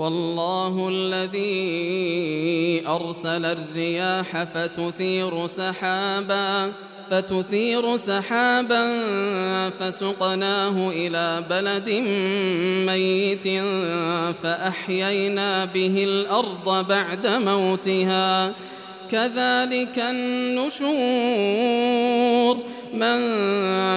والله الذي أرسل الرياح فتثير سحابا فتثير سحابا فسقناه إلى بلد ميت فأحيينا به الأرض بعد موتها. كذلك النشور من